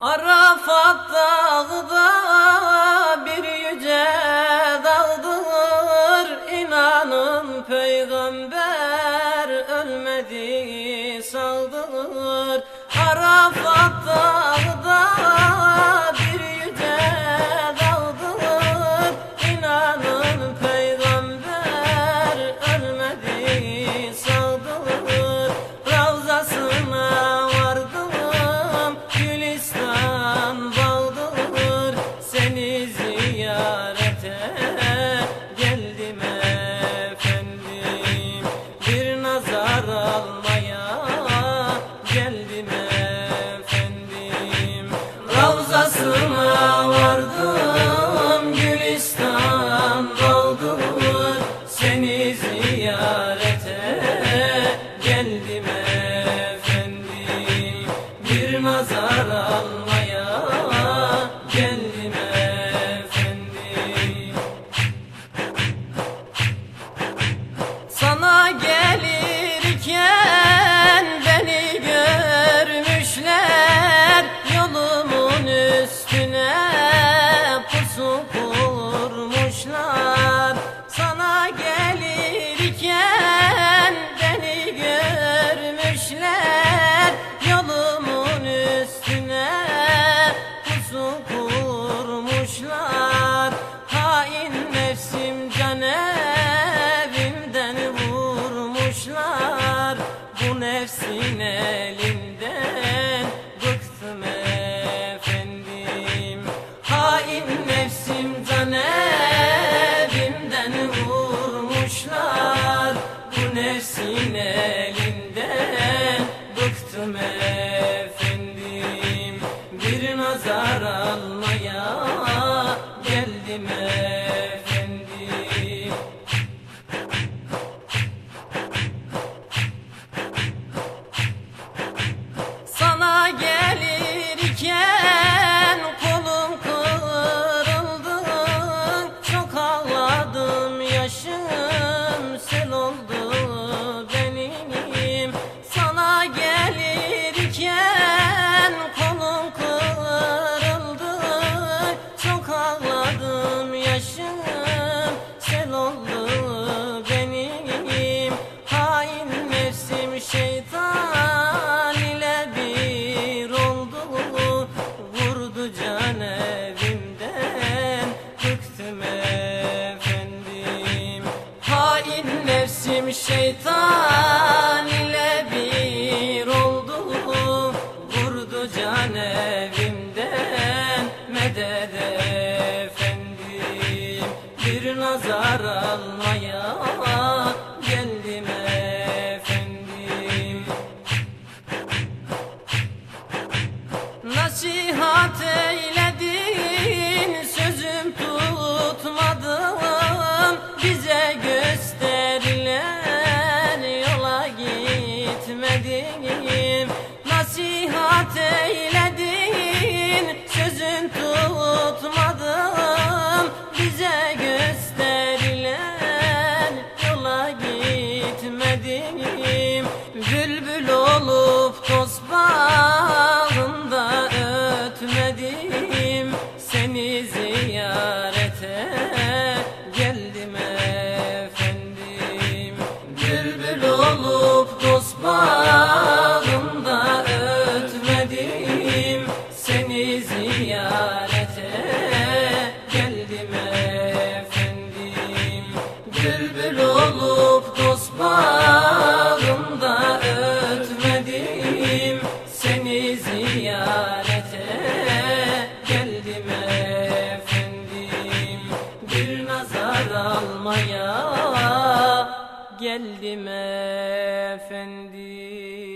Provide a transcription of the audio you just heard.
Arafat dağda bir yüce dağdır İnanın peygamber ölmedi sağdır Arafat dağda nazar almaya geldim efendim. Sana gelirken beni görmüşler Yolumun üstüne pusu kurmuşlar. Sana gelirken nefsin elinden bıktım efendim. Hain nefsim can şeytan ile bir oldu. Vurdu can evimden bıktım efendim. Hain nefsim şeytan ile bir oldu. Vurdu can evimden medet efendim. Bir nazar almaya Nasihat eyledin sözüm tutmadım Bize gösterilen yola gitmedim Nasihat eyledin sözün tutmadım Bize gösterilen yola gitmedim Bülbül olup toz hacer. geldim efendim.